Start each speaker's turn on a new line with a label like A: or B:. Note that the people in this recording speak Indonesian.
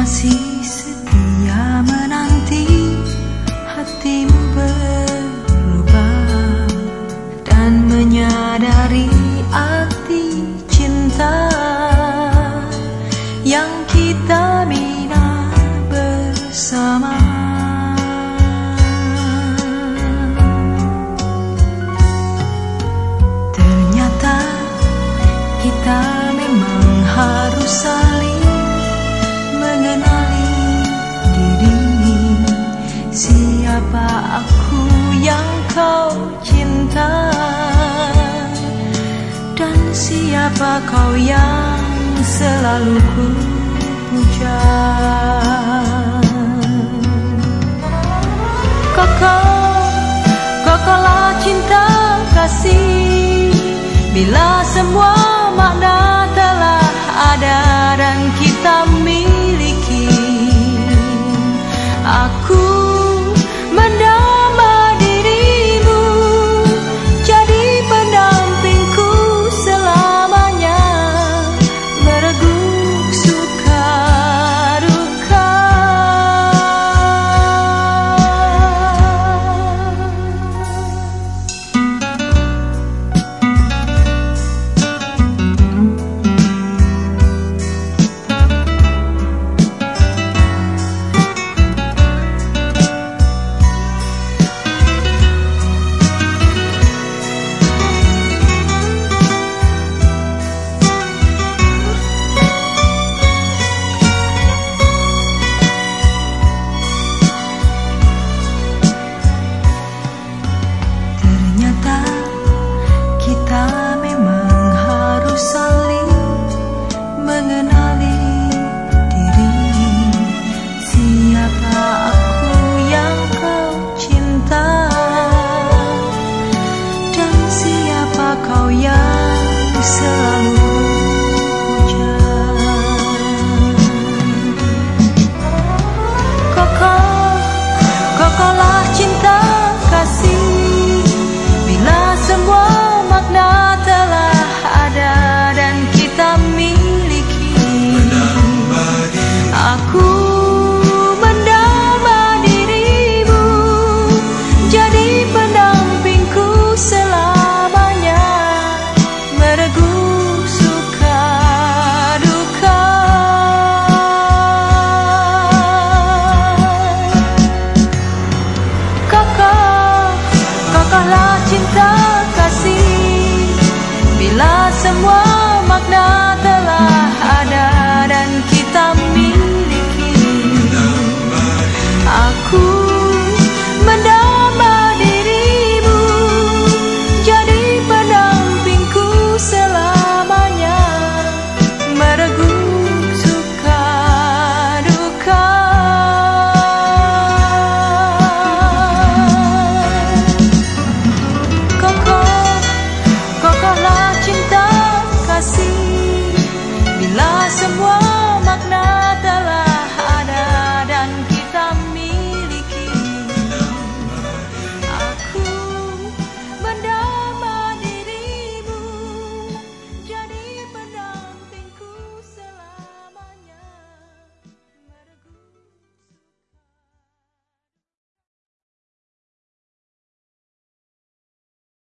A: masih setia menanti hatimu berubah dan menyadari arti cinta yang kita bina bersama. Ternyata kita Siapa aku yang kau cinta? Dan siapa kau yang selalu ku puja? Kokoklah cinta kasih. Bila semua so what